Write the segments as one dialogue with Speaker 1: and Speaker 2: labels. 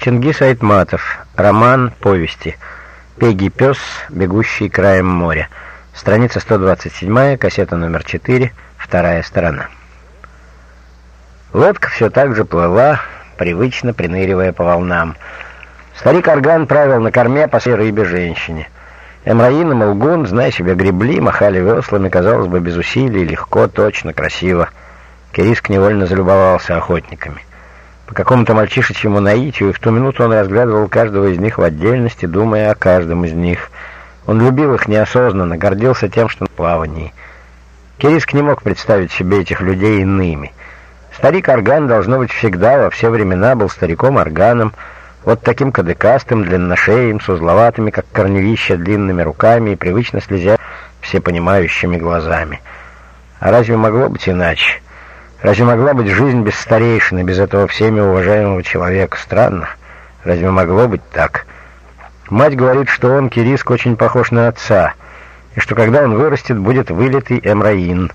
Speaker 1: Чингис Айтматов. Роман повести. Пеги пес, бегущий краем моря. Страница 127, кассета номер 4, вторая сторона. Лодка все так же плыла, привычно приныривая по волнам. Старик Орган правил на корме по всей рыбе женщине. Эмраин и Молгун, зная себя, гребли, махали веслами, казалось бы, без усилий, легко, точно, красиво. Кириск невольно залюбовался охотниками. По какому-то мальчишечьему наитию, в ту минуту он разглядывал каждого из них в отдельности, думая о каждом из них. Он любил их неосознанно, гордился тем, что на плавании. Кириск не мог представить себе этих людей иными. Старик Орган, должно быть, всегда, во все времена был стариком-органом, вот таким кадыкастым, длинношеем, с узловатыми, как корневища, длинными руками и привычно слезя всепонимающими глазами. А разве могло быть иначе? Разве могла быть жизнь без старейшины, без этого всеми уважаемого человека? Странно. Разве могло быть так? Мать говорит, что он, Кириск, очень похож на отца, и что когда он вырастет, будет вылитый Эмраин.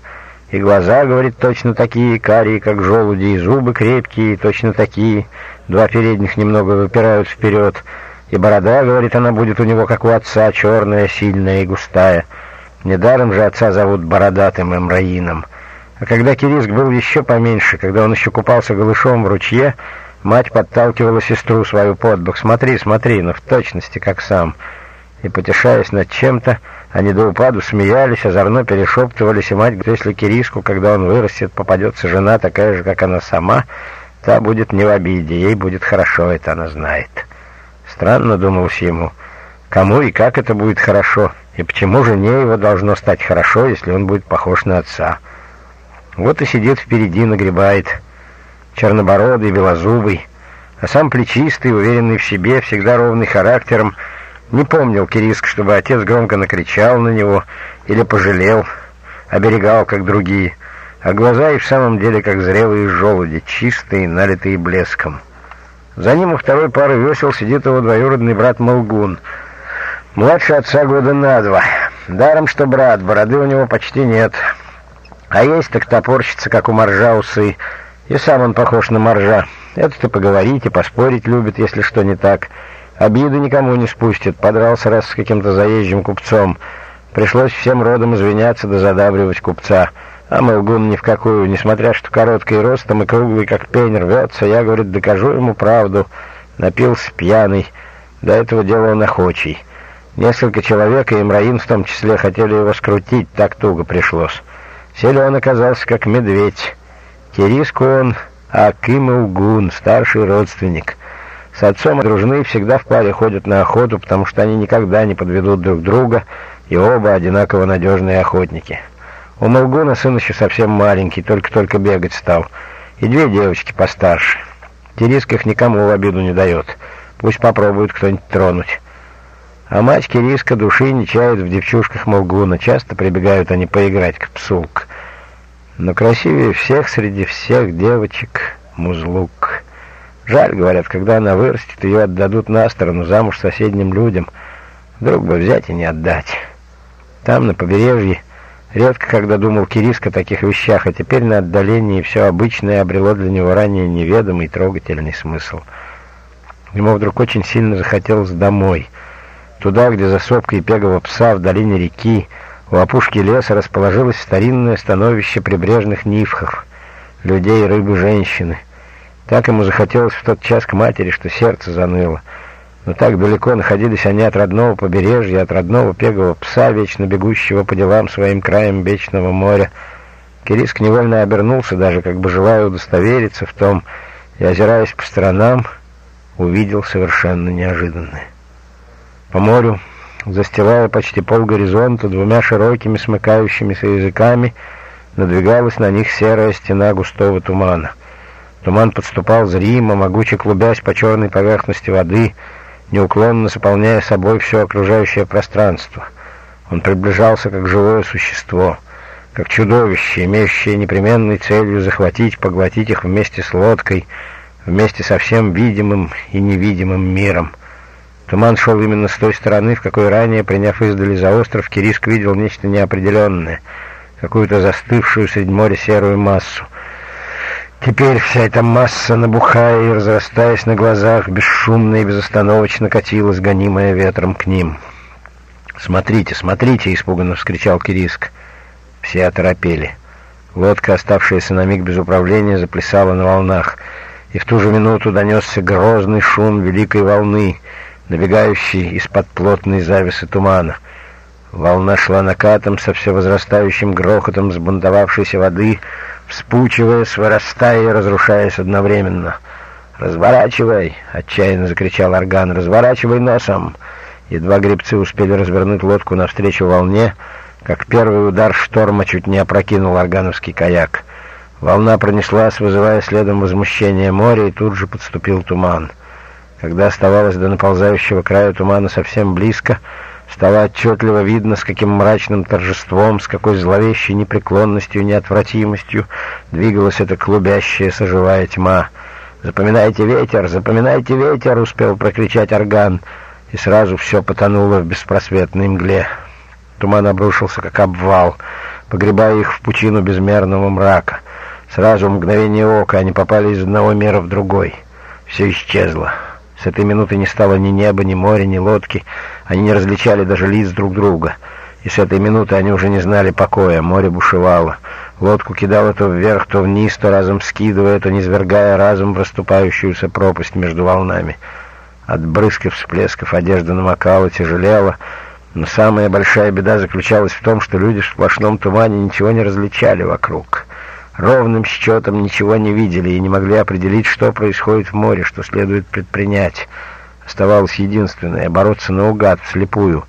Speaker 1: И глаза, говорит, точно такие, карие, как желуди, и зубы крепкие, точно такие, два передних немного выпирают вперед, и борода, говорит, она будет у него, как у отца, черная, сильная и густая. Недаром же отца зовут Бородатым Эмраином. А когда Кириск был еще поменьше, когда он еще купался голышом в ручье, мать подталкивала сестру свою под бок. «Смотри, смотри, но в точности, как сам». И, потешаясь над чем-то, они до упаду смеялись, озорно перешептывались, и мать говорит, если Кириску, когда он вырастет, попадется жена такая же, как она сама, та будет не в обиде, ей будет хорошо, это она знает. Странно, думалось ему, кому и как это будет хорошо, и почему жене его должно стать хорошо, если он будет похож на отца. Вот и сидит впереди, нагребает. Чернобородый, белозубый, а сам плечистый, уверенный в себе, всегда ровный характером. Не помнил Кириск, чтобы отец громко накричал на него или пожалел, оберегал, как другие. А глаза и в самом деле как зрелые желуди, чистые, налитые блеском. За ним у второй пары весел сидит его двоюродный брат Молгун. Младше отца года на два. Даром, что брат, бороды у него почти нет. А есть так топорщится, как у моржа усы. И сам он похож на моржа. Это-то поговорить и поспорить любит, если что не так. Обиды никому не спустит. Подрался раз с каким-то заезжим купцом. Пришлось всем родом извиняться да задабривать купца. А Мелгун ни в какую, несмотря что короткий ростом и круглый, как пень, рвется. Я, говорит, докажу ему правду. Напился пьяный. До этого дела он охочий. Несколько человек, и Имраин в том числе, хотели его скрутить, так туго пришлось. Силен оказался как медведь. Кириску он Аким Угун, старший родственник. С отцом дружны всегда в паре ходят на охоту, потому что они никогда не подведут друг друга, и оба одинаково надежные охотники. У Мулгуна сын еще совсем маленький, только-только бегать стал, и две девочки постарше. Кириск их никому в обиду не дает, пусть попробует кто-нибудь тронуть. А мать Кириска души не чает в девчушках Молгуна. Часто прибегают они поиграть к псулк. Но красивее всех среди всех девочек Музлук. Жаль, говорят, когда она вырастет, ее отдадут на сторону замуж соседним людям. Вдруг бы взять и не отдать. Там, на побережье, редко когда думал Кириска о таких вещах, а теперь на отдалении все обычное обрело для него ранее неведомый трогательный смысл. Ему вдруг очень сильно захотелось домой — Туда, где за сопкой пегого пса в долине реки, у опушки леса расположилось старинное становище прибрежных нифхов, людей, рыбы, женщины. Так ему захотелось в тот час к матери, что сердце заныло. Но так далеко находились они от родного побережья, от родного пегового пса, вечно бегущего по делам своим краем вечного моря. Кириск невольно обернулся, даже как бы желая удостовериться в том, и, озираясь по сторонам, увидел совершенно неожиданное. По морю, застилая почти пол горизонта двумя широкими смыкающимися языками, надвигалась на них серая стена густого тумана. Туман подступал зримо, могуче клубясь по черной поверхности воды, неуклонно заполняя собой все окружающее пространство. Он приближался как живое существо, как чудовище, имеющее непременной целью захватить, поглотить их вместе с лодкой, вместе со всем видимым и невидимым миром — Туман шел именно с той стороны, в какой ранее, приняв издали за остров, Кириск видел нечто неопределенное, какую-то застывшую среди моря серую массу. Теперь вся эта масса, набухая и разрастаясь на глазах, бесшумно и безостановочно катилась, гонимая ветром к ним. «Смотрите, смотрите!» — испуганно вскричал Кириск. Все оторопели. Лодка, оставшаяся на миг без управления, заплясала на волнах, и в ту же минуту донесся грозный шум великой волны, набегающей из-под плотной завесы тумана. Волна шла накатом со все возрастающим грохотом сбунтовавшейся воды, вспучиваясь, вырастая и разрушаясь одновременно. «Разворачивай!» — отчаянно закричал орган. «Разворачивай носом!» Едва гребцы успели развернуть лодку навстречу волне, как первый удар шторма чуть не опрокинул органовский каяк. Волна пронеслась, вызывая следом возмущение моря, и тут же подступил туман. Когда оставалось до наползающего края тумана совсем близко, стало отчетливо видно, с каким мрачным торжеством, с какой зловещей непреклонностью и неотвратимостью двигалась эта клубящаяся живая тьма. «Запоминайте ветер! Запоминайте ветер!» — успел прокричать орган — и сразу все потонуло в беспросветной мгле. Туман обрушился, как обвал, погребая их в пучину безмерного мрака. Сразу в мгновение ока они попали из одного мира в другой. Все исчезло. С этой минуты не стало ни неба, ни моря, ни лодки. Они не различали даже лиц друг друга. И с этой минуты они уже не знали покоя. Море бушевало. Лодку кидало то вверх, то вниз, то разом скидывая, то низвергая разом в расступающуюся пропасть между волнами. От брызг и всплесков одежда намокала, тяжелела, но самая большая беда заключалась в том, что люди в сплошном тумане ничего не различали вокруг. Ровным счетом ничего не видели и не могли определить, что происходит в море, что следует предпринять. Оставалось единственное — бороться наугад, вслепую,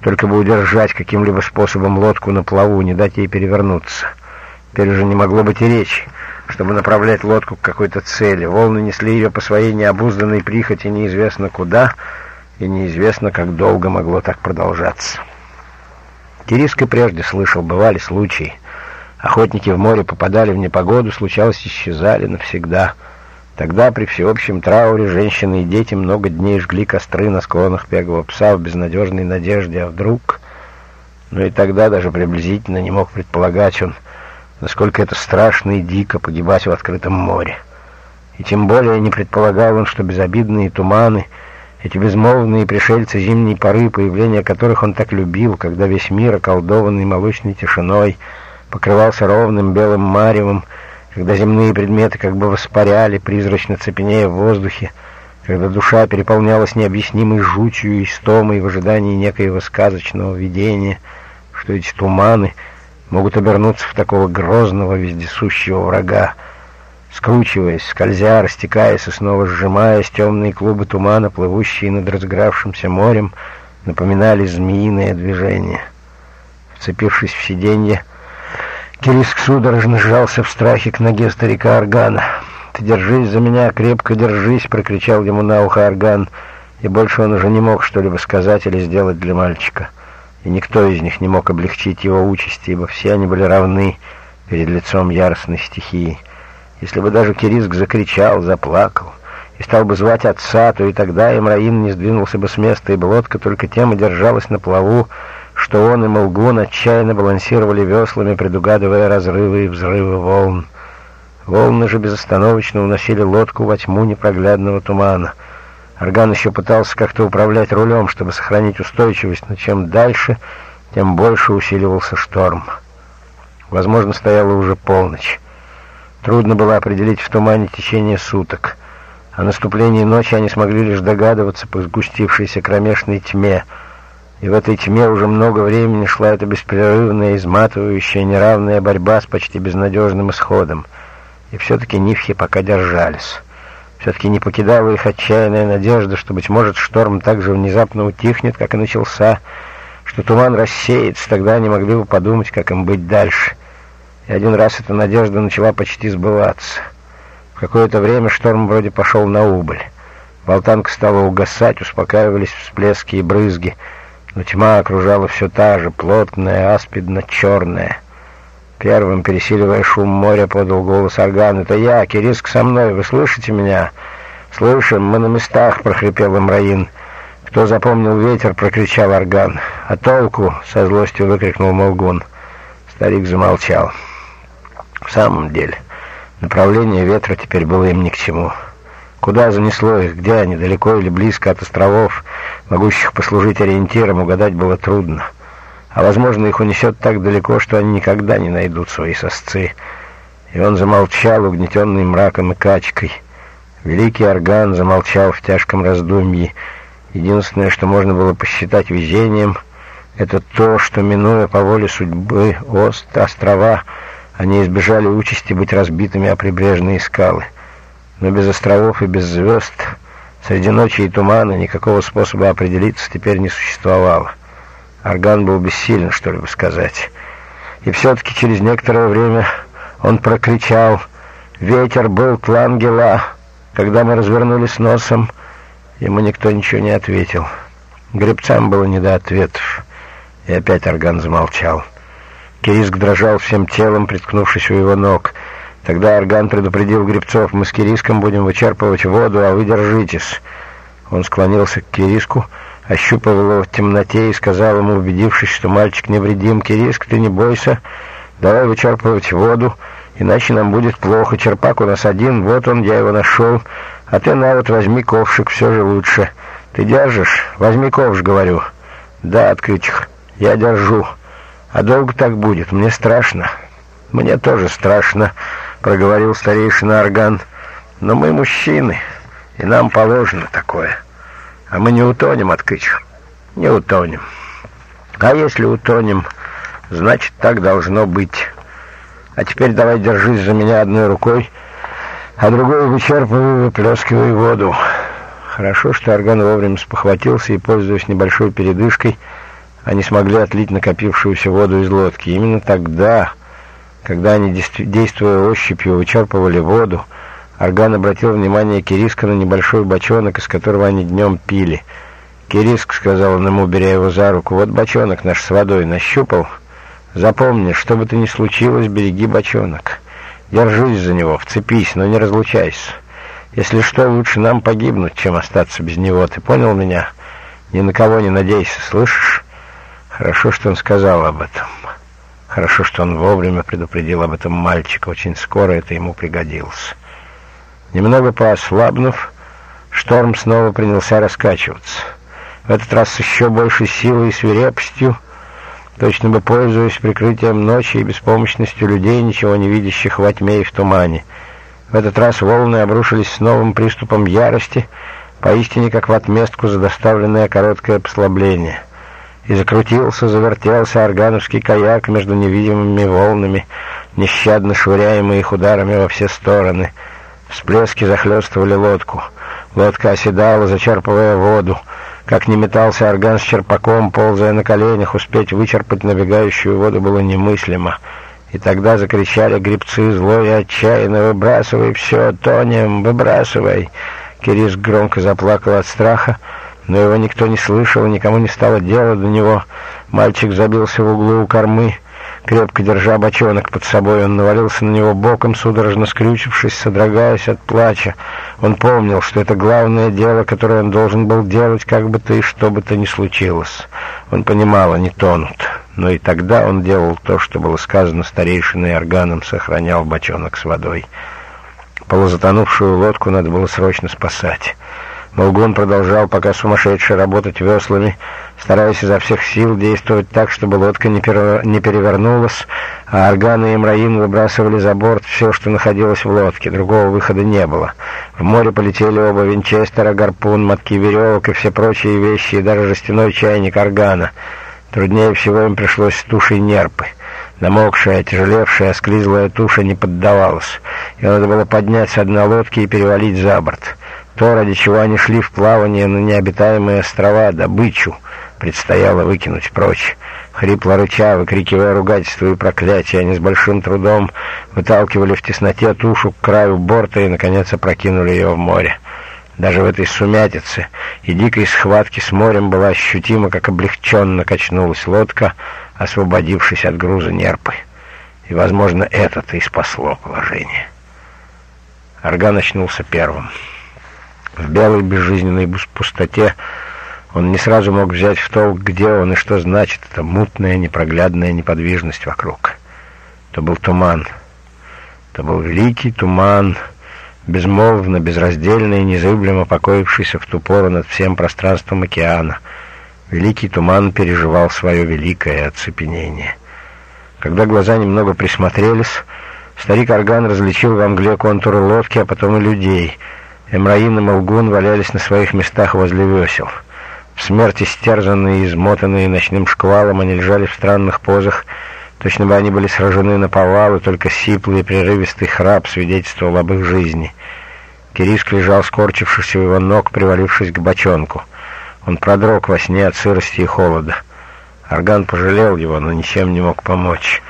Speaker 1: только бы удержать каким-либо способом лодку на плаву, не дать ей перевернуться. Теперь уже не могло быть и речи чтобы направлять лодку к какой-то цели. Волны несли ее по своей необузданной прихоти неизвестно куда, и неизвестно, как долго могло так продолжаться. Кириск прежде слышал, бывали случаи. Охотники в море попадали в непогоду, случалось, исчезали навсегда. Тогда при всеобщем трауре женщины и дети много дней жгли костры на склонах Пегового пса в безнадежной надежде, а вдруг... Но и тогда даже приблизительно не мог предполагать он, насколько это страшно и дико погибать в открытом море. И тем более не предполагал он, что безобидные туманы, эти безмолвные пришельцы зимней поры, появление которых он так любил, когда весь мир, околдованный молочной тишиной, покрывался ровным белым маревом, когда земные предметы как бы воспаряли, призрачно цепенея в воздухе, когда душа переполнялась необъяснимой жутью и стомой в ожидании некоего сказочного видения, что эти туманы — могут обернуться в такого грозного вездесущего врага. Скручиваясь, скользя, растекаясь и снова сжимаясь, темные клубы тумана, плывущие над разгравшимся морем, напоминали змеиное движение. Вцепившись в сиденье, Кириск судорожно сжался в страхе к ноге старика Аргана. «Ты держись за меня, крепко держись!» — прокричал ему на ухо Арган, и больше он уже не мог что-либо сказать или сделать для мальчика. — и никто из них не мог облегчить его участи, ибо все они были равны перед лицом яростной стихии. Если бы даже Кириск закричал, заплакал и стал бы звать отца, то и тогда Имраин не сдвинулся бы с места, ибо лодка только тем и держалась на плаву, что он и Молгун отчаянно балансировали веслами, предугадывая разрывы и взрывы волн. Волны же безостановочно уносили лодку во тьму непроглядного тумана — Орган еще пытался как-то управлять рулем, чтобы сохранить устойчивость, но чем дальше, тем больше усиливался шторм. Возможно, стояла уже полночь. Трудно было определить в тумане течение суток. О наступлении ночи они смогли лишь догадываться по сгустившейся кромешной тьме. И в этой тьме уже много времени шла эта беспрерывная, изматывающая, неравная борьба с почти безнадежным исходом. И все-таки нивхи пока держались. Все-таки не покидала их отчаянная надежда, что, быть может, шторм так же внезапно утихнет, как и начался, что туман рассеется, тогда они могли бы подумать, как им быть дальше. И один раз эта надежда начала почти сбываться. В какое-то время шторм вроде пошел на убыль. Болтанка стала угасать, успокаивались всплески и брызги, но тьма окружала все та же, плотная, аспидно-черная. Первым, пересиливая шум моря, подал голос орган. «Это я, Кириск со мной, вы слышите меня?» «Слышим, мы на местах», — прохрипел Имраин. «Кто запомнил ветер?» — прокричал орган. «А толку?» — со злостью выкрикнул Молгун. Старик замолчал. «В самом деле, Направление ветра теперь было им ни к чему. Куда занесло их, где они, далеко или близко от островов, могущих послужить ориентиром, угадать было трудно. А, возможно, их унесет так далеко, что они никогда не найдут свои сосцы. И он замолчал, угнетенный мраком и качкой. Великий орган замолчал в тяжком раздумье. Единственное, что можно было посчитать везением, это то, что, минуя по воле судьбы ост, острова, они избежали участи быть разбитыми о прибрежные скалы. Но без островов и без звезд, среди ночи и тумана, никакого способа определиться теперь не существовало. Орган был бессилен что-либо сказать. И все-таки через некоторое время он прокричал «Ветер был тлангела!» Когда мы развернулись носом, ему никто ничего не ответил. Гребцам было не до ответов. И опять орган замолчал. Кириск дрожал всем телом, приткнувшись у его ног. Тогда орган предупредил гребцов, «Мы с Кириском будем вычерпывать воду, а вы держитесь». Он склонился к Кириску, ощупал его в темноте и сказал ему, убедившись, что мальчик невредим, «Кириск, ты не бойся, давай вычерпывать воду, иначе нам будет плохо. Черпак у нас один, вот он, я его нашел, а ты на вот возьми ковшик, все же лучше. Ты держишь? Возьми ковш, говорю». «Да, открытих, я держу». А долго так будет? Мне страшно. Мне тоже страшно, проговорил старейшина Орган. Но мы мужчины, и нам положено такое. А мы не утонем от кыч. Не утонем. А если утонем, значит, так должно быть. А теперь давай держись за меня одной рукой, а другой вычерпывай, выплескивай воду. Хорошо, что Орган вовремя спохватился и, пользуясь небольшой передышкой, они смогли отлить накопившуюся воду из лодки. Именно тогда, когда они, действуя ощупью, вычерпывали воду, Арган обратил внимание Кириска на небольшой бочонок, из которого они днем пили. «Кириск», — сказал он ему, беря его за руку, — «вот бочонок наш с водой нащупал. Запомни, что бы то ни случилось, береги бочонок. Держись за него, вцепись, но не разлучайся. Если что, лучше нам погибнуть, чем остаться без него. Ты понял меня? Ни на кого не надейся, слышишь?» Хорошо, что он сказал об этом. Хорошо, что он вовремя предупредил об этом мальчика. Очень скоро это ему пригодилось. Немного поослабнув, шторм снова принялся раскачиваться. В этот раз с еще большей силой и свирепостью, точно бы пользуясь прикрытием ночи и беспомощностью людей, ничего не видящих во тьме и в тумане. В этот раз волны обрушились с новым приступом ярости, поистине как в отместку за доставленное короткое послабление — и закрутился, завертелся органовский каяк между невидимыми волнами, нещадно швыряемые их ударами во все стороны. Всплески захлестывали лодку. Лодка оседала, зачерпывая воду. Как не метался орган с черпаком, ползая на коленях, успеть вычерпать набегающую воду было немыслимо. И тогда закричали гребцы зло и отчаянно «Выбрасывай все, тонем, выбрасывай!» Кирис громко заплакал от страха, но его никто не слышал, никому не стало дела до него. Мальчик забился в углу у кормы, крепко держа бочонок под собой. Он навалился на него боком, судорожно скрючившись, содрогаясь от плача. Он помнил, что это главное дело, которое он должен был делать, как бы то и что бы то ни случилось. Он понимал, они тонут. Но и тогда он делал то, что было сказано старейшиной органом, сохранял бочонок с водой. Полузатонувшую лодку надо было срочно спасать. Молгун продолжал пока сумасшедший работать веслами, стараясь изо всех сил действовать так, чтобы лодка не, пере... не перевернулась, а органы и мраин выбрасывали за борт все, что находилось в лодке. Другого выхода не было. В море полетели оба винчестера, гарпун, мотки веревок и все прочие вещи, и даже жестяной чайник органа. Труднее всего им пришлось с тушей нерпы. Намокшая, тяжелевшая, осклизлая туша не поддавалась. и надо было поднять с дна лодки и перевалить за борт. То, ради чего они шли в плавание на необитаемые острова, добычу, предстояло выкинуть прочь. Хрипло рыча, выкрикивая ругательства и проклятия, они с большим трудом выталкивали в тесноте тушу к краю борта и, наконец, опрокинули ее в море. Даже в этой сумятице и дикой схватке с морем была ощутима, как облегченно качнулась лодка, освободившись от груза нерпы. И, возможно, это-то и спасло положение. Орган очнулся первым. В белой безжизненной пустоте он не сразу мог взять в толк, где он и что значит эта мутная, непроглядная неподвижность вокруг. То был туман. Это был великий туман, безмолвно, безраздельно и незыблемо покоившийся в ту пору над всем пространством океана. Великий туман переживал свое великое оцепенение. Когда глаза немного присмотрелись, старик Орган различил в мгле контуры лодки, а потом и людей. Эмраин и Молгун валялись на своих местах возле весел. В смерти стерзанные и измотанные ночным шквалом, они лежали в странных позах, точно бы они были сражены на повал, и только сиплый и прерывистый храп свидетельствовал об их жизни. Кириск лежал, скорчившись у его ног, привалившись к бочонку. Он продрог во сне от сырости и холода. Орган пожалел его, но ничем не мог помочь.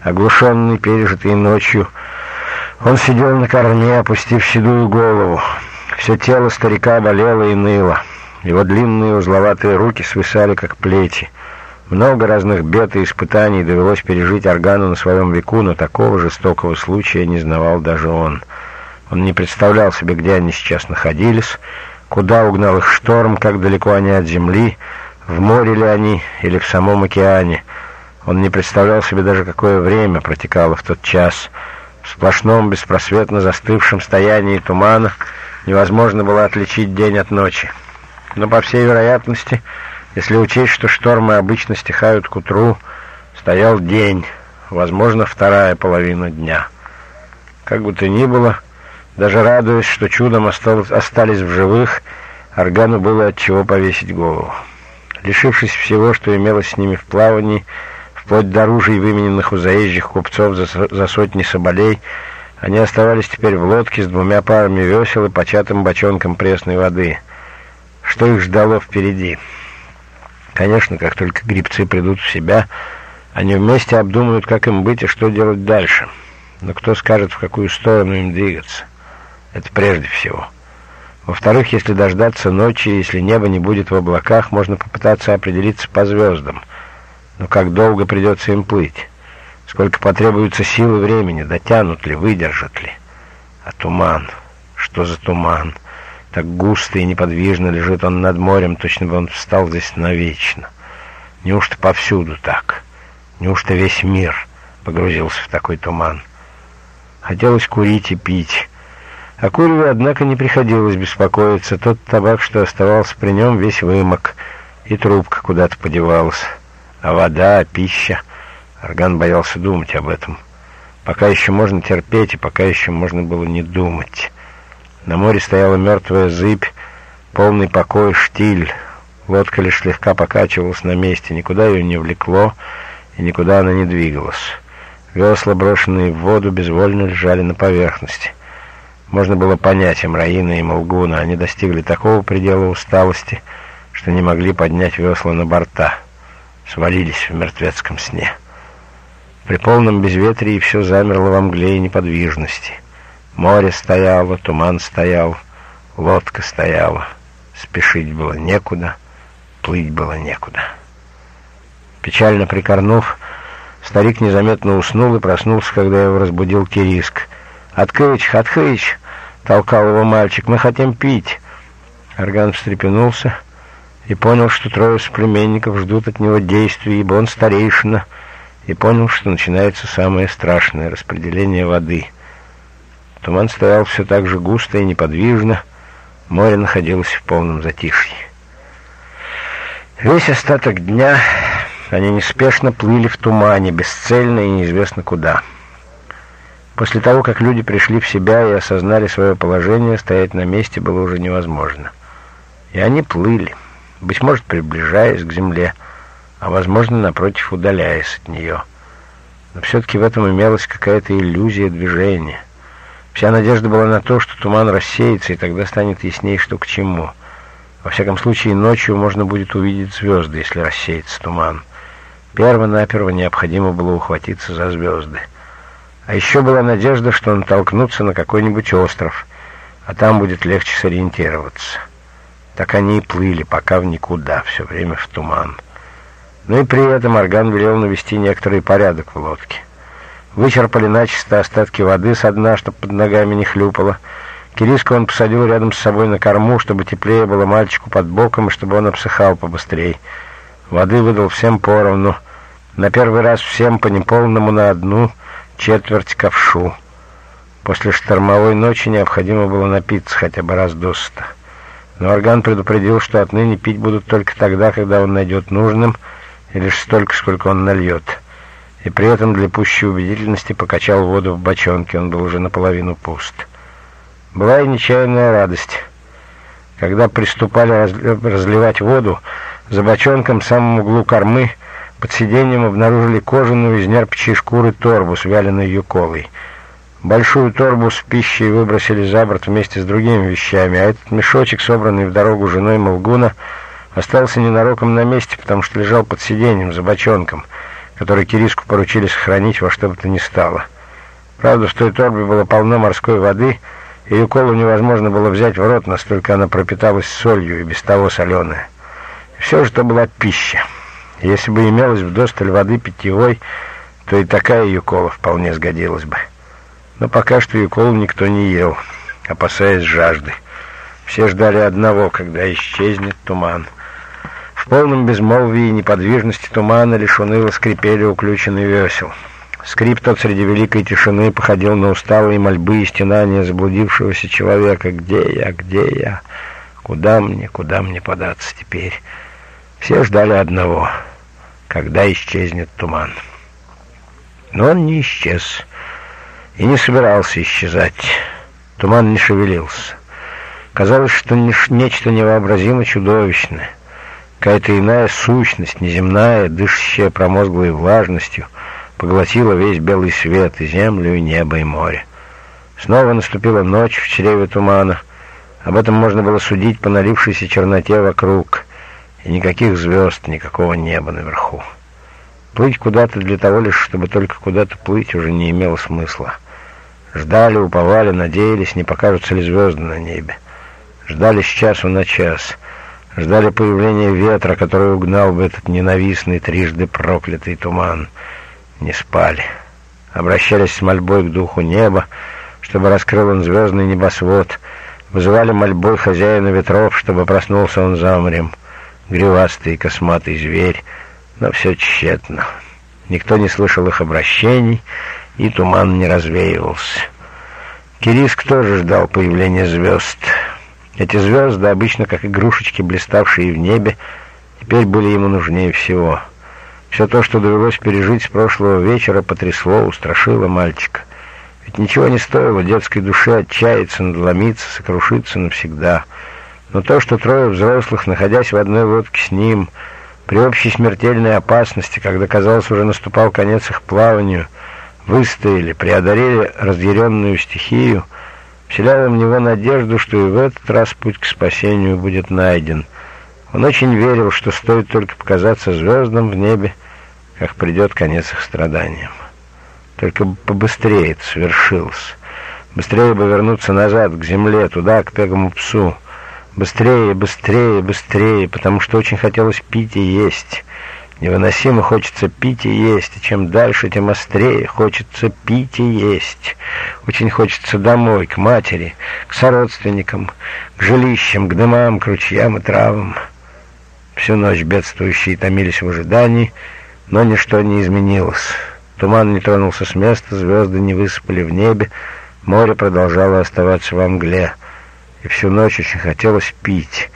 Speaker 1: Оглушенный, пережитый ночью, он сидел на корме, опустив седую голову. Все тело старика болело и ныло. Его длинные узловатые руки свисали, как плети. Много разных бед и испытаний довелось пережить Органу на своем веку, но такого жестокого случая не знавал даже он. Он не представлял себе, где они сейчас находились, куда угнал их шторм, как далеко они от земли, в море ли они или в самом океане. Он не представлял себе даже, какое время протекало в тот час. В сплошном, беспросветно застывшем стоянии тумана невозможно было отличить день от ночи. Но, по всей вероятности, если учесть, что штормы обычно стихают к утру, стоял день, возможно, вторая половина дня. Как бы то ни было, даже радуясь, что чудом осталось, остались в живых, Органу было от чего повесить голову. Лишившись всего, что имелось с ними в плавании, вплоть до оружий, вымененных у заезжих купцов за, за сотни соболей, они оставались теперь в лодке с двумя парами весел и початым бочонком пресной воды. Что их ждало впереди? Конечно, как только грибцы придут в себя, они вместе обдумают, как им быть и что делать дальше. Но кто скажет, в какую сторону им двигаться? Это прежде всего. Во-вторых, если дождаться ночи, если небо не будет в облаках, можно попытаться определиться по звездам. Но как долго придется им плыть? Сколько потребуется сил и времени? Дотянут ли, выдержат ли? А туман? Что за туман? Так густо и неподвижно лежит он над морем, точно бы он встал здесь навечно. Неужто повсюду так? Неужто весь мир погрузился в такой туман? Хотелось курить и пить. О Куреве, однако, не приходилось беспокоиться. Тот табак, что оставался при нем, весь вымок, и трубка куда-то подевалась. А вода, пища... Орган боялся думать об этом. Пока еще можно терпеть, и пока еще можно было не думать. На море стояла мертвая зыбь, полный покой, штиль. Лодка лишь слегка покачивалась на месте, никуда ее не влекло, и никуда она не двигалась. Весла, брошенные в воду, безвольно лежали на поверхности. Можно было понять Эмраина и Молгуна. Они достигли такого предела усталости, что не могли поднять весла на борта. Свалились в мертвецком сне. При полном безветрии все замерло во мгле и неподвижности. Море стояло, туман стоял, лодка стояла. Спешить было некуда, плыть было некуда. Печально прикорнув, старик незаметно уснул и проснулся, когда его разбудил Кириск — «Открыть, открыть!» — толкал его мальчик. «Мы хотим пить!» Орган встрепенулся и понял, что трое соплеменников ждут от него действий, ибо он старейшина, и понял, что начинается самое страшное — распределение воды. Туман стоял все так же густо и неподвижно, море находилось в полном затишье. Весь остаток дня они неспешно плыли в тумане, бесцельно и неизвестно куда — После того, как люди пришли в себя и осознали свое положение, стоять на месте было уже невозможно. И они плыли, быть может, приближаясь к земле, а, возможно, напротив, удаляясь от нее. Но все-таки в этом имелась какая-то иллюзия движения. Вся надежда была на то, что туман рассеется, и тогда станет ясней, что к чему. Во всяком случае, ночью можно будет увидеть звезды, если рассеется туман. Перво-наперво необходимо было ухватиться за звезды. А еще была надежда, что он толкнутся на какой-нибудь остров, а там будет легче сориентироваться. Так они и плыли, пока в никуда, все время в туман. Ну и при этом Орган велел навести некоторый порядок в лодке. Вычерпали начисто остатки воды со дна, чтобы под ногами не хлюпало. Кириску он посадил рядом с собой на корму, чтобы теплее было мальчику под боком и чтобы он обсыхал побыстрее. Воды выдал всем поровну. На первый раз всем по неполному на одну — четверть ковшу. После штормовой ночи необходимо было напиться хотя бы раз досыта. Но Орган предупредил, что отныне пить будут только тогда, когда он найдет нужным, и лишь столько, сколько он нальет. И при этом для пущей убедительности покачал воду в бочонке, он был уже наполовину пуст. Была и нечаянная радость. Когда приступали разливать воду, за бочонком в самом углу кормы под сиденьем обнаружили кожаную из нерпчей шкуры торбу с вяленой юколой — Большую торбу с пищей выбросили за борт вместе с другими вещами, а этот мешочек, собранный в дорогу женой Молгуна, остался ненароком на месте, потому что лежал под сиденьем за бочонком, который Кириску поручили сохранить во что бы то ни стало. Правда, в той торбе было полно морской воды, и Юколу невозможно было взять в рот, настолько она пропиталась солью и без того соленая. И все же это была пища. Если бы имелось вдосталь воды питьевой, то и такая Юкола вполне сгодилась бы. Но пока что Юкол никто не ел, опасаясь жажды. Все ждали одного, когда исчезнет туман. В полном безмолвии и неподвижности тумана лишь уныло скрипели уключенные весел. Скрип тот среди великой тишины походил на усталые мольбы и стенания заблудившегося человека. «Где я? Где я? Куда мне? Куда мне податься теперь?» Все ждали одного, когда исчезнет туман. Но он не исчез и не собирался исчезать. Туман не шевелился. Казалось, что нечто невообразимо чудовищное, какая-то иная сущность, неземная, дышащая промозглой влажностью, поглотила весь белый свет, и землю, и небо, и море. Снова наступила ночь в чреве тумана. Об этом можно было судить по налившейся черноте вокруг, и никаких звезд, никакого неба наверху. Плыть куда-то для того лишь, чтобы только куда-то плыть, уже не имело смысла. Ждали, уповали, надеялись, не покажутся ли звезды на небе. Ждали с часу на час. Ждали появления ветра, который угнал бы этот ненавистный, трижды проклятый туман. Не спали. Обращались с мольбой к духу неба, чтобы раскрыл он звездный небосвод. Вызывали мольбой хозяина ветров, чтобы проснулся он замрем. Гривастый косматый зверь, но все тщетно. Никто не слышал их обращений, и туман не развеивался. Кириск тоже ждал появления звезд. Эти звезды, обычно как игрушечки, блиставшие в небе, теперь были ему нужнее всего. Все то, что довелось пережить с прошлого вечера, потрясло, устрашило мальчика. Ведь ничего не стоило детской душе отчаяться, надломиться, сокрушиться навсегда. Но то, что трое взрослых, находясь в одной лодке с ним, при общей смертельной опасности, когда, казалось, уже наступал конец их плаванию, выстояли, преодолели разъяренную стихию, вселяла в него надежду, что и в этот раз путь к спасению будет найден. Он очень верил, что стоит только показаться звездам в небе, как придет конец их страданиям. Только побыстрее это свершилось. Быстрее бы вернуться назад, к земле, туда, к пегому псу. Быстрее, быстрее, быстрее, потому что очень хотелось пить и есть. Невыносимо хочется пить и есть, и чем дальше, тем острее хочется пить и есть. Очень хочется домой, к матери, к сородственникам, к жилищам, к дымам, к ручьям и травам. Всю ночь бедствующие томились в ожидании, но ничто не изменилось. Туман не тронулся с места, звезды не высыпали в небе, море продолжало оставаться во мгле, и всю ночь очень хотелось пить.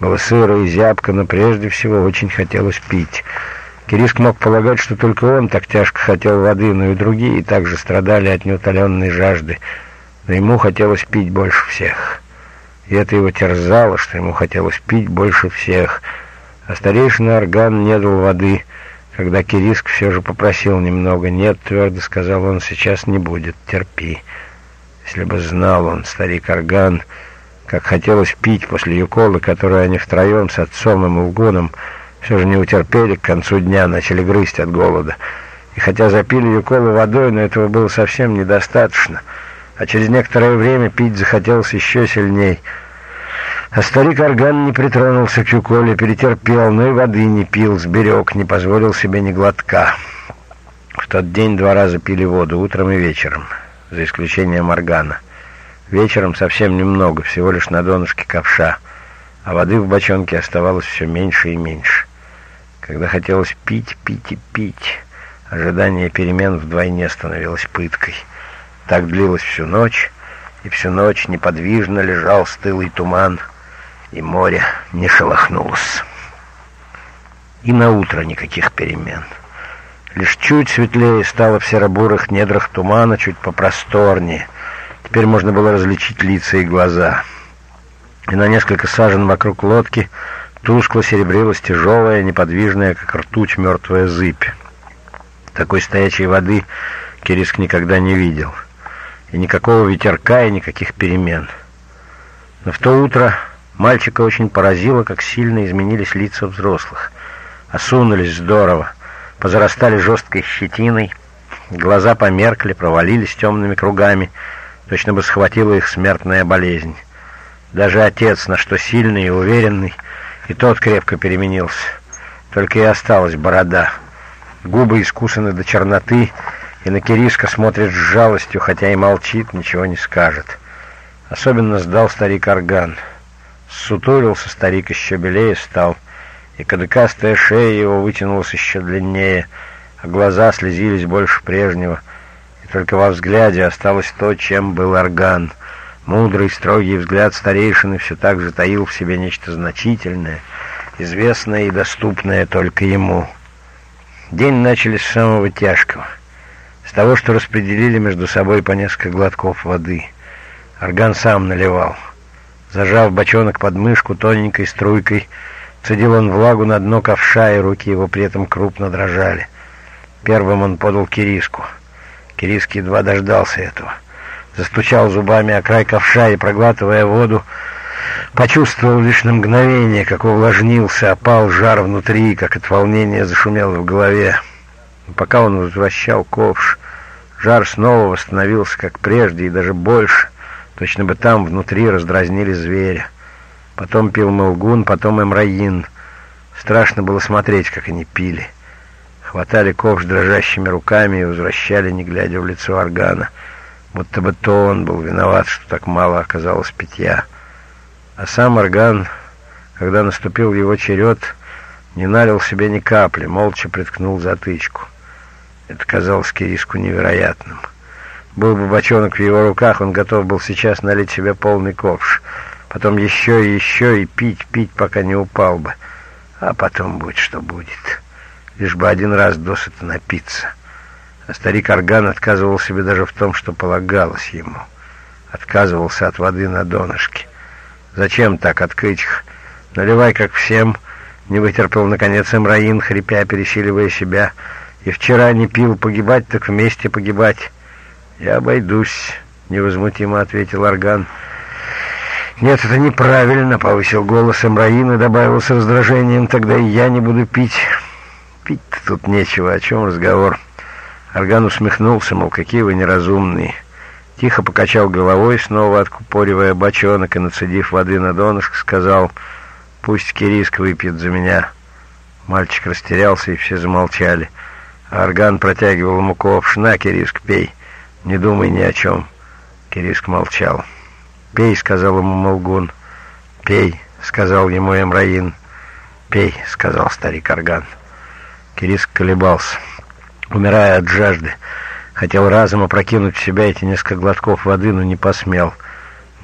Speaker 1: Было сыро и зябко, но прежде всего очень хотелось пить. Кириск мог полагать, что только он так тяжко хотел воды, но и другие также страдали от неутоленной жажды. Но ему хотелось пить больше всех. И это его терзало, что ему хотелось пить больше всех. А старейшина Орган не дал воды, когда Кириск все же попросил немного. «Нет», — твердо сказал он, — «сейчас не будет, терпи». Если бы знал он, старик Орган как хотелось пить после Юколы, которую они втроем с отцом и Мулгуном все же не утерпели, к концу дня начали грызть от голода. И хотя запили Юколу водой, но этого было совсем недостаточно, а через некоторое время пить захотелось еще сильней. А старик Орган не притронулся к Юколе, перетерпел, но и воды не пил, сберег, не позволил себе ни глотка. В тот день два раза пили воду, утром и вечером, за исключением Органа. Вечером совсем немного, всего лишь на донышке ковша, а воды в бочонке оставалось все меньше и меньше. Когда хотелось пить, пить и пить, ожидание перемен вдвойне становилось пыткой. Так длилось всю ночь, и всю ночь неподвижно лежал стылый туман, и море не шелохнулось. И на утро никаких перемен. Лишь чуть светлее стало в серо-бурых недрах тумана, чуть попросторнее. Теперь можно было различить лица и глаза. И на несколько сажен вокруг лодки тускло серебрилась тяжелая, неподвижная, как ртуть, мертвая зыбь. Такой стоячей воды Кириск никогда не видел. И никакого ветерка, и никаких перемен. Но в то утро мальчика очень поразило, как сильно изменились лица взрослых — осунулись здорово, позарастали жесткой щетиной, глаза померкли, провалились темными кругами, точно бы схватила их смертная болезнь. Даже отец, на что сильный и уверенный, и тот крепко переменился. Только и осталась борода. Губы искусаны до черноты, и на Кириска смотрит с жалостью, хотя и молчит, ничего не скажет. Особенно сдал старик орган. Сутулился старик еще белее стал, и кадыкастая шея его вытянулась еще длиннее, а глаза слезились больше прежнего, только во взгляде осталось то, чем был орган. Мудрый, строгий взгляд старейшины все так же таил в себе нечто значительное, известное и доступное только ему. День начали с самого тяжкого, с того, что распределили между собой по несколько глотков воды. Орган сам наливал. Зажав бочонок под мышку тоненькой струйкой, Цедил он влагу на дно ковша, и руки его при этом крупно дрожали. Первым он подал Кириску. Кириск едва дождался этого. Застучал зубами о край ковша и, проглатывая воду, почувствовал лишь на мгновение, как увлажнился, опал жар внутри, как от волнения зашумело в голове. пока он возвращал ковш, жар снова восстановился, как прежде, и даже больше. Точно бы там внутри раздразнили зверя. Потом пил Мылгун, потом Эмраин. Страшно было смотреть, как они пили. Хватали ковш дрожащими руками и возвращали, не глядя в лицо органа. Будто бы то он был виноват, что так мало оказалось питья. А сам орган, когда наступил его черед, не налил себе ни капли, молча приткнул затычку. Это казалось Кириску невероятным. Был бы бочонок в его руках, он готов был сейчас налить себе полный ковш — потом еще и еще и пить, пить, пока не упал бы. А потом будет, что будет. Лишь бы один раз досыта напиться. А старик Орган отказывал себе даже в том, что полагалось ему. Отказывался от воды на донышке. Зачем так открыть их? Наливай, как всем. Не вытерпел, наконец, Эмраин, хрипя, пересиливая себя. И вчера не пил, погибать, так вместе погибать. «Я обойдусь», — невозмутимо ответил Орган. «Нет, это неправильно», — повысил голос Эмраин и добавил с раздражением, «тогда и я не буду пить». «Пить-то тут нечего, о чем разговор?» Орган усмехнулся, мол, какие вы неразумные. Тихо покачал головой, снова откупоривая бочонок и, нацедив воды на донышко, сказал, «Пусть Кириск выпьет за меня». Мальчик растерялся, и все замолчали. А Орган протягивал ему ковш. «На, Кириск, пей, не думай ни о чем». Кириск молчал. «Пей», — сказал ему Молгун. «Пей», — сказал ему Эмраин. «Пей», — сказал старик Арган. Кириск колебался, умирая от жажды. Хотел разом опрокинуть в себя эти несколько глотков воды, но не посмел.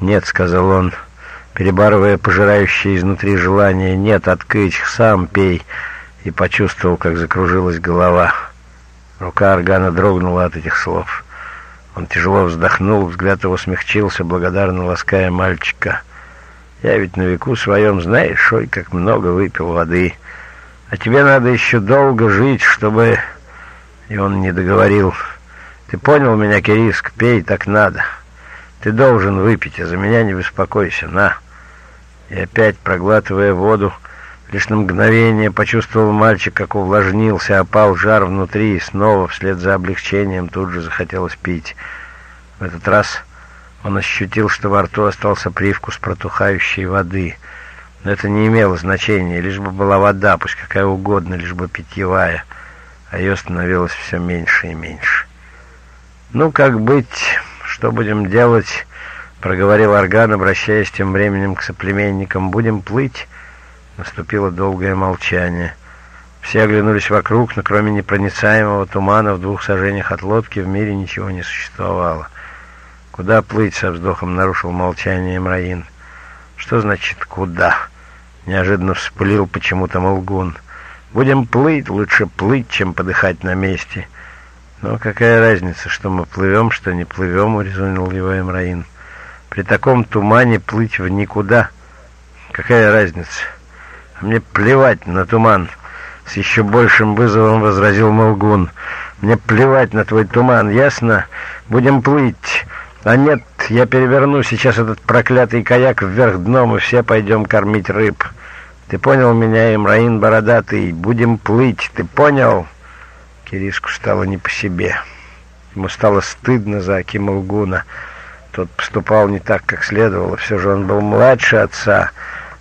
Speaker 1: «Нет», — сказал он, перебарывая пожирающее изнутри желание. «Нет, откыч, сам пей». И почувствовал, как закружилась голова. Рука Аргана дрогнула от этих слов. Он тяжело вздохнул, взгляд его смягчился, благодарно лаская мальчика. «Я ведь на веку своем, знаешь, ой, как много выпил воды. А тебе надо еще долго жить, чтобы...» И он не договорил. «Ты понял меня, Кириск? Пей, так надо. Ты должен выпить, а за меня не беспокойся, на!» И опять, проглатывая воду, лишь на мгновение почувствовал мальчик, как увлажнился, опал жар внутри, и снова, вслед за облегчением, тут же захотелось пить. В этот раз он ощутил, что во рту остался привкус протухающей воды. Но это не имело значения, лишь бы была вода, пусть какая угодно, лишь бы питьевая, а ее становилось все меньше и меньше. «Ну, как быть? Что будем делать?» — проговорил Орган, обращаясь тем временем к соплеменникам. «Будем плыть?» Наступило долгое молчание. Все оглянулись вокруг, но кроме непроницаемого тумана в двух сажениях от лодки в мире ничего не существовало. «Куда плыть?» — со вздохом нарушил молчание Мраин. «Что значит «куда»?» — неожиданно вспылил почему-то Молгун. «Будем плыть, лучше плыть, чем подыхать на месте». «Но какая разница, что мы плывем, что не плывем?» — урезонил его Эмраин. «При таком тумане плыть в никуда. Какая разница? А мне плевать на туман!» С еще большим вызовом возразил Молгун. «Мне плевать на твой туман, ясно? Будем плыть. А нет, я переверну сейчас этот проклятый каяк вверх дном, и все пойдем кормить рыб. Ты понял меня, Имраин Бородатый? Будем плыть, ты понял?» Киришку стало не по себе. Ему стало стыдно за Акима Лгуна. Тот поступал не так, как следовало. Все же он был младше отца.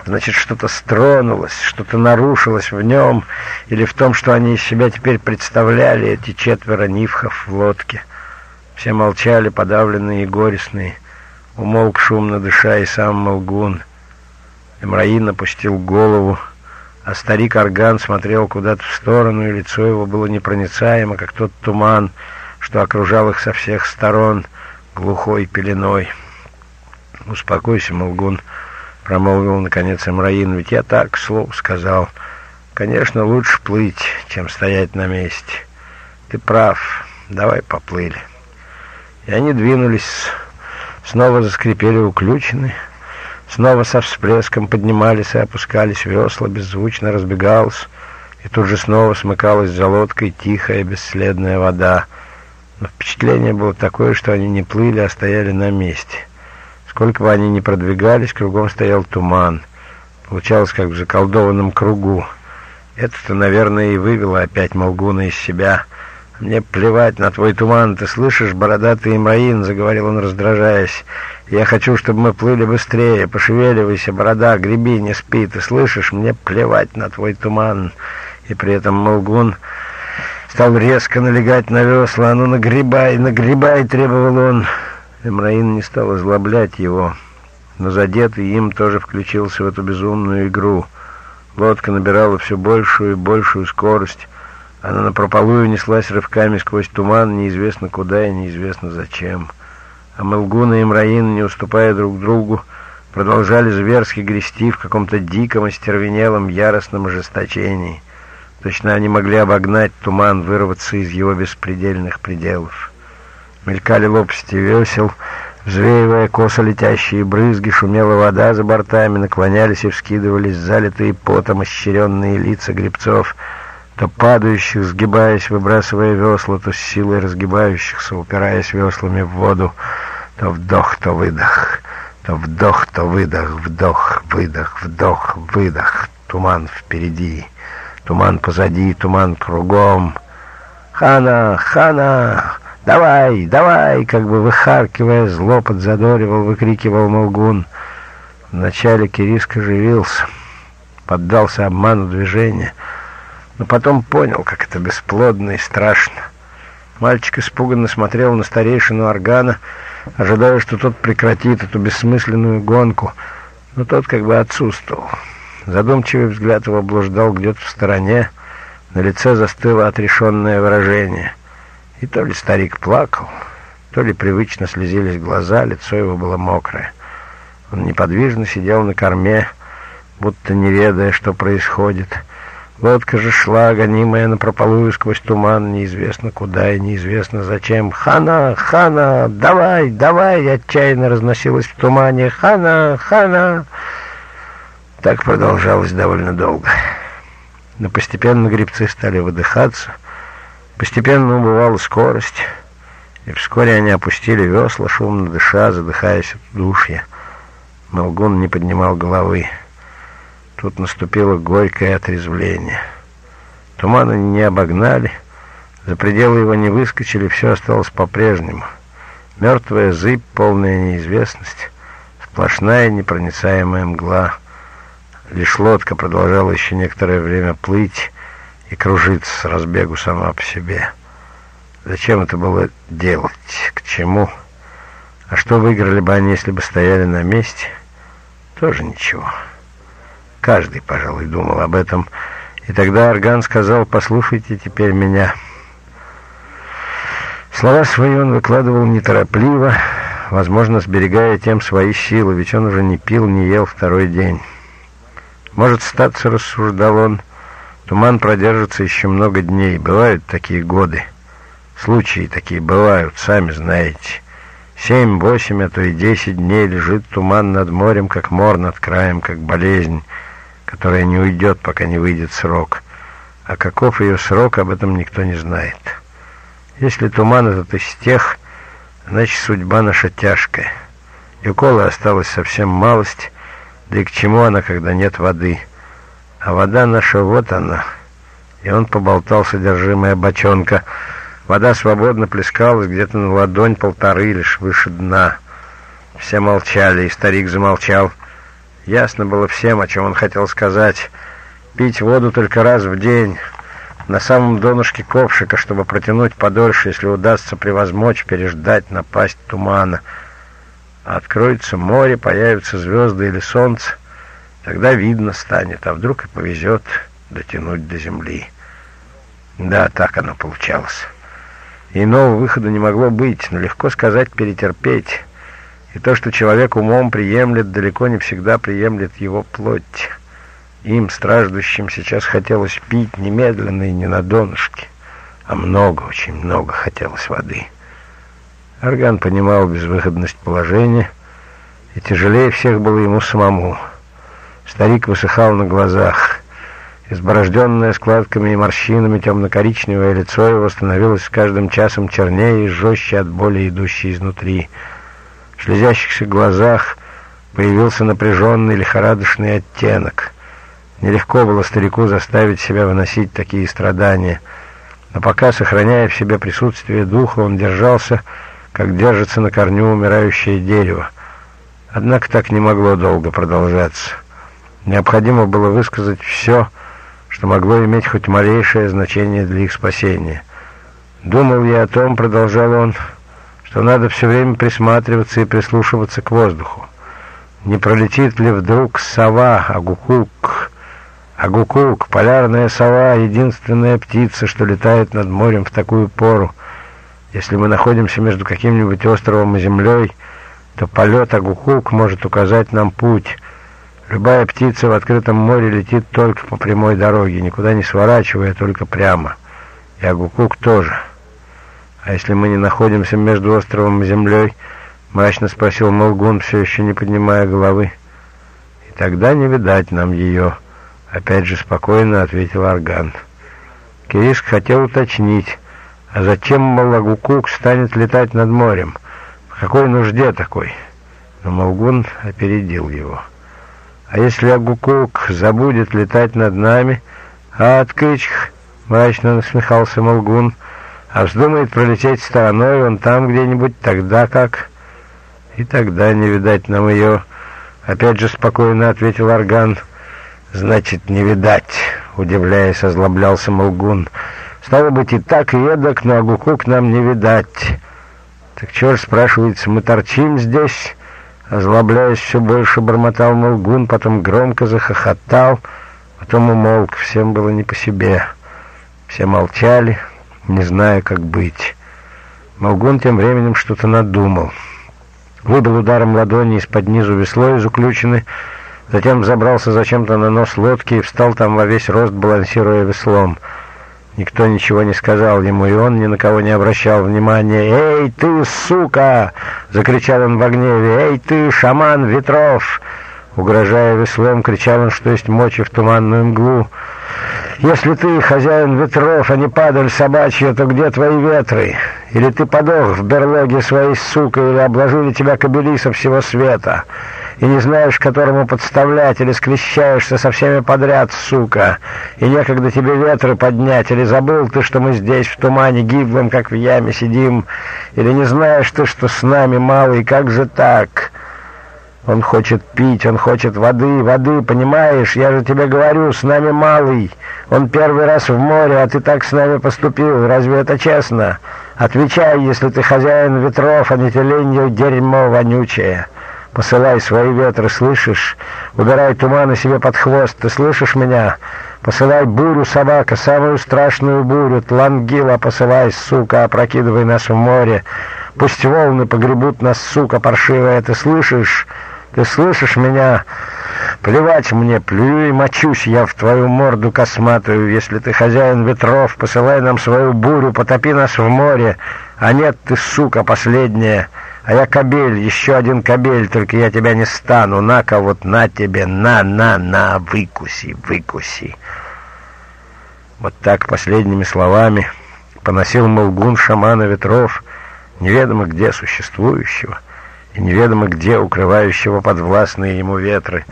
Speaker 1: Значит, что-то стронулось, что-то нарушилось в нем, или в том, что они из себя теперь представляли, эти четверо нивхов в лодке. Все молчали, подавленные и горестные. Умолк шумно дыша и сам Молгун. Эмраин опустил голову, а старик Арган смотрел куда-то в сторону, и лицо его было непроницаемо, как тот туман, что окружал их со всех сторон глухой пеленой. «Успокойся, Молгун», — промолвил наконец Эмраин, — «ведь я так слово сказал. Конечно, лучше плыть, чем стоять на месте. Ты прав, давай поплыли». И они двинулись, снова заскрипели уключены, — Снова со всплеском поднимались и опускались весла, беззвучно разбегалась, и тут же снова смыкалась за лодкой тихая бесследная вода. Но впечатление было такое, что они не плыли, а стояли на месте. Сколько бы они ни продвигались, кругом стоял туман. Получалось, как в заколдованном кругу. Это-то, наверное, и вывело опять Молгуна из себя. «Мне плевать на твой туман, ты слышишь, бородатый Имраин?» — заговорил он, раздражаясь. Я хочу, чтобы мы плыли быстрее. Пошевеливайся, борода, греби, не спи. Ты слышишь? Мне плевать на твой туман. И при этом Молгун стал резко налегать на весла. А ну, нагребай, нагребай, требовал он. Эмраин не стал озлоблять его, но задетый им тоже включился в эту безумную игру. Лодка набирала все большую и большую скорость. Она напропалую неслась рывками сквозь туман, неизвестно куда и неизвестно зачем. А Мелгун и Имраин, не уступая друг другу, продолжали зверски грести в каком-то диком, остервенелом, яростном ожесточении. Точно они могли обогнать туман, вырваться из его беспредельных пределов. Мелькали лопасти весел, взвеивая косо летящие брызги, шумела вода за бортами, наклонялись и вскидывались залитые потом ощеренные лица гребцов, то падающих, сгибаясь, выбрасывая весла, то с силой разгибающихся, упираясь веслами в воду, то вдох, то выдох, то вдох, то выдох, вдох, выдох, вдох, выдох. Туман впереди, туман позади, туман кругом. «Хана! Хана! Давай! Давай!» Как бы выхаркивая, зло подзадоривал, выкрикивал Молгун. Вначале Кириск оживился, поддался обману движения, но потом понял, как это бесплодно и страшно. Мальчик испуганно смотрел на старейшину органа, ожидая, что тот прекратит эту бессмысленную гонку, но тот как бы отсутствовал. Задумчивый взгляд его блуждал где-то в стороне, на лице застыло отрешенное выражение. И то ли старик плакал, то ли привычно слезились глаза, лицо его было мокрое. Он неподвижно сидел на корме, будто не ведая, что происходит, — Лодка же шла, гонимая напропалую сквозь туман, неизвестно куда и неизвестно зачем. «Хана! Хана! Давай! Давай!» отчаянно разносилась в тумане. «Хана! Хана!» Так продолжалось довольно долго. Но постепенно грибцы стали выдыхаться, постепенно убывала скорость, и вскоре они опустили весла, шумно дыша, задыхаясь от душья. Молгун не поднимал головы. Тут наступило горькое отрезвление. Туман они не обогнали, за пределы его не выскочили, все осталось по-прежнему. Мертвая зыбь, полная неизвестность, сплошная непроницаемая мгла. Лишь лодка продолжала еще некоторое время плыть и кружиться с разбегу сама по себе. Зачем это было делать? К чему? А что выиграли бы они, если бы стояли на месте? Тоже ничего. Каждый, пожалуй, думал об этом. И тогда Орган сказал, послушайте теперь меня. Слова свои он выкладывал неторопливо, возможно, сберегая тем свои силы, ведь он уже не пил, не ел второй день. Может, статься, рассуждал он, туман продержится еще много дней. Бывают такие годы. Случаи такие бывают, сами знаете. Семь, восемь, а то и десять дней лежит туман над морем, как мор над краем, как болезнь, которая не уйдет, пока не выйдет срок. А каков ее срок, об этом никто не знает. Если туман этот из тех, значит, судьба наша тяжкая. Юколы осталась совсем малость, да и к чему она, когда нет воды? А вода наша, вот она. И он поболтал содержимое бочонка — Вода свободно плескалась где-то на ладонь полторы, лишь выше дна. Все молчали, и старик замолчал. Ясно было всем, о чем он хотел сказать. Пить воду только раз в день, на самом донышке ковшика, чтобы протянуть подольше, если удастся превозмочь, переждать напасть тумана. А откроется море, появятся звезды или солнце, тогда видно станет, а вдруг и повезет дотянуть до земли. Да, так оно получалось. Иного выхода не могло быть, но легко сказать «перетерпеть». И то, что человек умом приемлет, далеко не всегда приемлет его плоть. Им, страждущим, сейчас хотелось пить немедленно и не на донышке, а много, очень много хотелось воды. Орган понимал безвыходность положения, и тяжелее всех было ему самому. Старик высыхал на глазах. Изборожденное складками и морщинами темно-коричневое лицо его становилось с каждым часом чернее и жестче от боли, идущей изнутри. В слезящихся глазах появился напряженный лихорадочный оттенок. Нелегко было старику заставить себя выносить такие страдания, но пока, сохраняя в себе присутствие духа, он держался, как держится на корню умирающее дерево. Однако так не могло долго продолжаться. Необходимо было высказать все, что могло иметь хоть малейшее значение для их спасения. «Думал я о том, — продолжал он, — что надо все время присматриваться и прислушиваться к воздуху. Не пролетит ли вдруг сова, агукук? Агукук, полярная сова, единственная птица, что летает над морем в такую пору. Если мы находимся между каким-нибудь островом и землей, то полет агукук может указать нам путь — Любая птица в открытом море летит только по прямой дороге, никуда не сворачивая, только прямо. И Агукук тоже. А если мы не находимся между островом и землей, мрачно спросил Молгун, все еще не поднимая головы. И тогда не видать нам ее, опять же спокойно ответил Арган. Кириск хотел уточнить, а зачем Малагукук станет летать над морем? В какой нужде такой? Но Молгун опередил его. А если Агукук забудет летать над нами, а Откычих, мрачно насмехался Молгун, а вздумает пролететь стороной, он там где-нибудь, тогда как? И тогда не видать нам ее, опять же спокойно ответил Арган. Значит, не видать, удивляясь, озлоблялся Молгун. Стало быть, и так, эдак, но Агукук нам не видать. Так ж, спрашивается, мы торчим здесь... Озлобляясь все больше, бормотал Молгун, потом громко захохотал, потом умолк. Всем было не по себе. Все молчали, не зная, как быть. Молгун тем временем что-то надумал. Выбил ударом ладони из-под низу весло из уключины, затем забрался зачем-то на нос лодки и встал там во весь рост, балансируя веслом — Никто ничего не сказал ему, и он ни на кого не обращал внимания. «Эй, ты, сука!» — закричал он в гневе. «Эй, ты, шаман ветров!» Угрожая веслом, кричал он, что есть мочи в туманную мглу. «Если ты хозяин ветров, а не падаль собачья, то где твои ветры? Или ты подох в берлоге своей сука, или обложили тебя кобели со всего света?» и не знаешь, которому подставлять, или скрещаешься со всеми подряд, сука, и некогда тебе ветры поднять, или забыл ты, что мы здесь в тумане гиблым, как в яме сидим, или не знаешь ты, что с нами мало, и как же так?» Он хочет пить, он хочет воды, воды, понимаешь? Я же тебе говорю, с нами малый. Он первый раз в море, а ты так с нами поступил. Разве это честно? Отвечай, если ты хозяин ветров, а не теленье дерьмо вонючее». Посылай свои ветры, слышишь? Убирай туманы себе под хвост, ты слышишь меня? Посылай бурю, собака, самую страшную бурю, тлангила посылай, сука, опрокидывай нас в море. Пусть волны погребут нас, сука паршивая, ты слышишь? Ты слышишь меня? Плевать мне, плюю и мочусь я в твою морду косматую. Если ты хозяин ветров, посылай нам свою бурю, потопи нас в море. А нет, ты, сука, последняя. А я кобель, еще один кобель, только я тебя не стану. На-ка вот на тебе, на, на, на, выкуси, выкуси. Вот так последними словами поносил Молгун шамана ветров, неведомо где существующего, и неведомо где укрывающего подвластные ему ветры.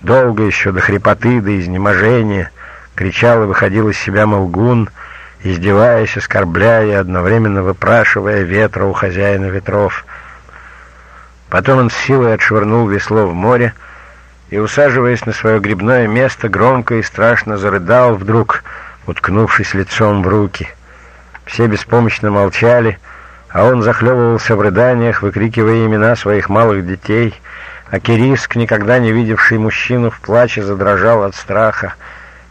Speaker 1: Долго еще до хрипоты, до изнеможения кричал и выходил из себя Молгун, издеваясь, оскорбляя и одновременно выпрашивая ветра у хозяина ветров. Потом он с силой отшвырнул весло в море и, усаживаясь на свое грибное место, громко и страшно зарыдал вдруг, уткнувшись лицом в руки. Все беспомощно молчали, а он захлебывался в рыданиях, выкрикивая имена своих малых детей, а Кириск, никогда не видевший мужчину в плаче, задрожал от страха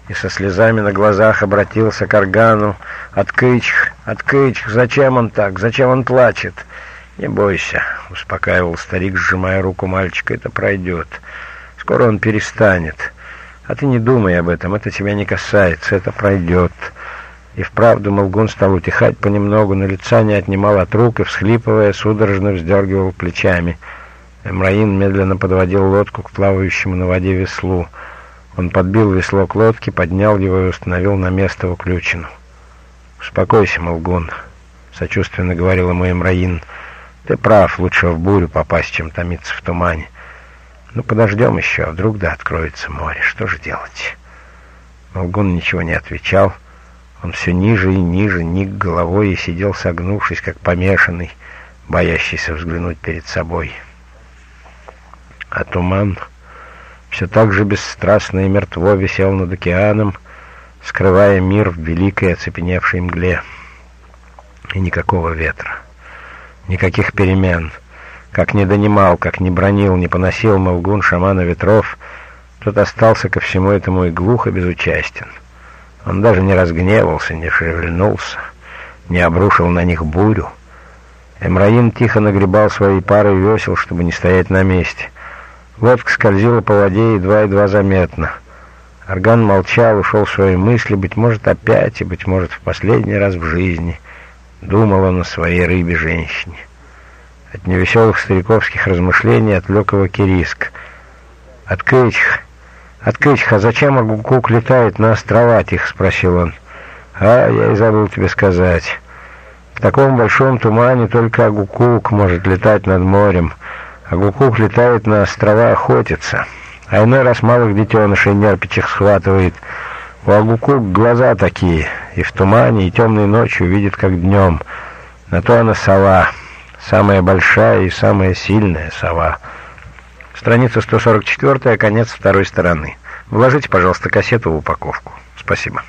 Speaker 1: и со слезами на глазах обратился к Аргану. «Откычих, откычих, зачем он так? Зачем он плачет?» «Не бойся», — успокаивал старик, сжимая руку мальчика, — «это пройдет. Скоро он перестанет». А ты не думай об этом, это тебя не касается, это пройдет. И вправду Молгун стал утихать понемногу, но лица не отнимал от рук и, всхлипывая, судорожно вздергивал плечами. Эмраин медленно подводил лодку к плавающему на воде веслу. Он подбил весло к лодке, поднял его и установил на место уключину. «Успокойся, Молгун», — сочувственно говорил ему Эмраин. «Ты прав, лучше в бурю попасть, чем томиться в тумане. Ну, подождем еще, а вдруг да откроется море. Что же делать? Молгун ничего не отвечал. Он все ниже и ниже ник головой и сидел согнувшись, как помешанный, боящийся взглянуть перед собой. А туман все так же бесстрастно и мертво висел над океаном, скрывая мир в великой оцепеневшей мгле. И никакого ветра, никаких перемен — как не донимал, как не бронил, не поносил Молгун шамана ветров, тот остался ко всему этому и глухо безучастен. Он даже не разгневался, не шевельнулся, не обрушил на них бурю. Эмраин тихо нагребал свои пары весел, чтобы не стоять на месте. Лодка скользила по воде едва-едва заметно. Орган молчал, ушел в свои мысли, быть может, опять, и, быть может, в последний раз в жизни. Думал он о своей рыбе-женщине. От невеселых стариковских размышлений отвлек его Кириск. «Открычих! Открычих, а зачем Агукук летает на острова?» — тихо спросил он. «А, я и забыл тебе сказать. В таком большом тумане только Агукук может летать над морем. Агукук летает на острова охотиться, а иной раз малых детенышей нерпичих схватывает. У Агукук глаза такие, и в тумане, и темной ночью видит, как днем. На то она сова» самая большая и самая сильная сова. Страница 144, конец второй стороны. Вложите, пожалуйста, кассету в упаковку. Спасибо.